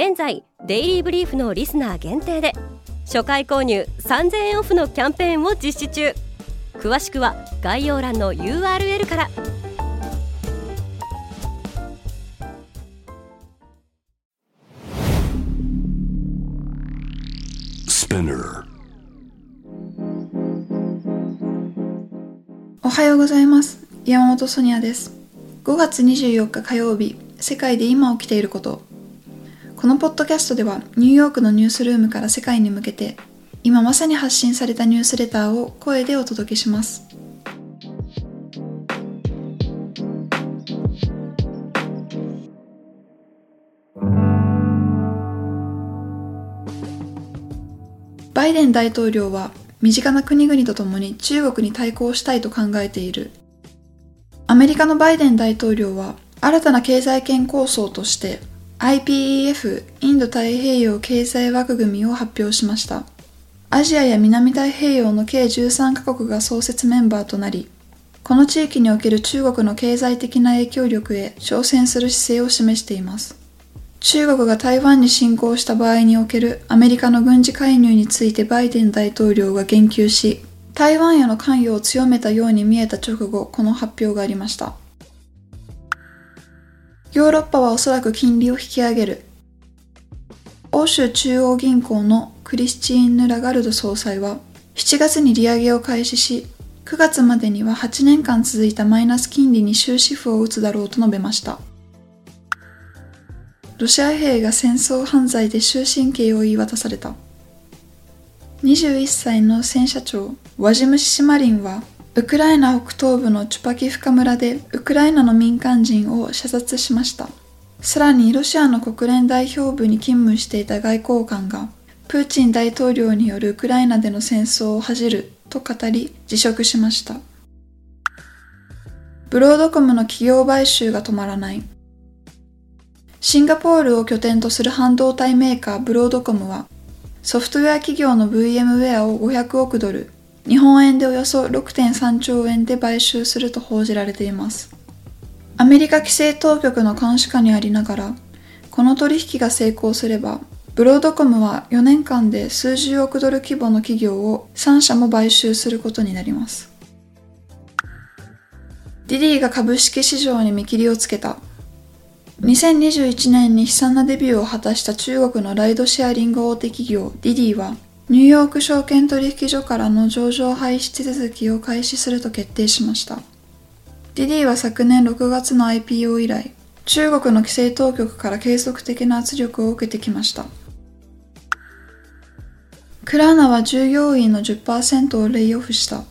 現在デイリーブリーフのリスナー限定で初回購入3000円オフのキャンペーンを実施中。詳しくは概要欄の URL から。おはようございます。山本ソニアです。5月24日火曜日世界で今起きていることこのポッドキャストではニューヨークのニュースルームから世界に向けて今まさに発信されたニュースレターを声でお届けします。バイデン大統領は身近な国々とともに中国に対抗したいと考えている。アメリカのバイデン大統領は新たな経済圏構想として IPEF インド太平洋経済枠組みを発表しました。アジアや南太平洋の計13カ国が創設メンバーとなり、この地域における中国の経済的な影響力へ挑戦する姿勢を示しています。中国が台湾に侵攻した場合におけるアメリカの軍事介入についてバイデン大統領が言及し、台湾への関与を強めたように見えた直後、この発表がありました。ヨーロッパはおそらく金利を引き上げる。欧州中央銀行のクリスチーヌ・ラガルド総裁は7月に利上げを開始し、9月までには8年間続いたマイナス金利に終止符を打つだろうと述べました。ロシア兵が戦争犯罪で終身刑を言い渡された。21歳の戦車長、ワジム・シシマリンはウクライナ北東部のチュパキフカ村でウクライナの民間人を射殺しました。さらにロシアの国連代表部に勤務していた外交官がプーチン大統領によるウクライナでの戦争を恥じると語り辞職しました。ブロードコムの企業買収が止まらない。シンガポールを拠点とする半導体メーカーブロードコムはソフトウェア企業の VMware を500億ドル日本円でおよそ6.3兆円で買収すると報じられています。アメリカ規制当局の監視下にありながら、この取引が成功すれば、ブロードコムは4年間で数十億ドル規模の企業を3社も買収することになります。ディディが株式市場に見切りをつけた。2021年に悲惨なデビューを果たした中国のライドシェアリング大手企業ディディはニューヨーク証券取引所からの上場廃止手続きを開始すると決定しました。ディディは昨年6月の IPO 以来、中国の規制当局から継続的な圧力を受けてきました。クラーナは従業員の10%をレイオフした。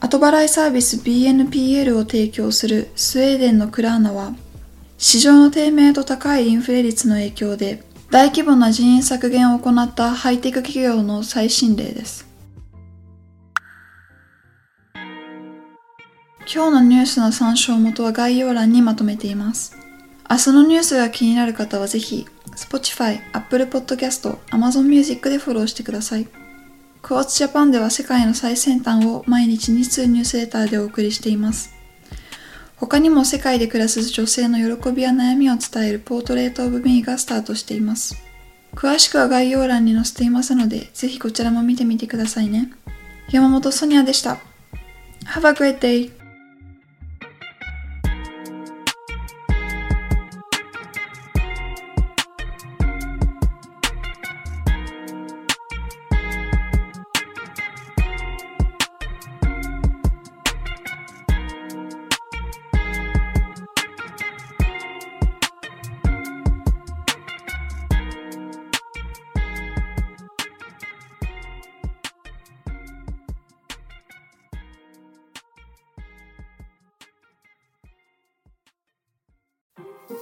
後払いサービス BNPL を提供するスウェーデンのクラーナは、市場の低迷と高いインフレ率の影響で大規模な人員削減を行ったハイテク企業の最新例です。今日のニュースの参照元は概要欄にまとめています。明日のニュースが気になる方はぜひ、Spotify、Apple Podcast、Amazon Music でフォローしてください。クォーツジャパンでは世界の最先端を毎日2通ニュースレターでお送りしています。他にも世界で暮らす女性の喜びや悩みを伝えるポートレートオブミーがスタートしています。詳しくは概要欄に載せていますので、ぜひこちらも見てみてくださいね。山本ソニアでした。Have a great day!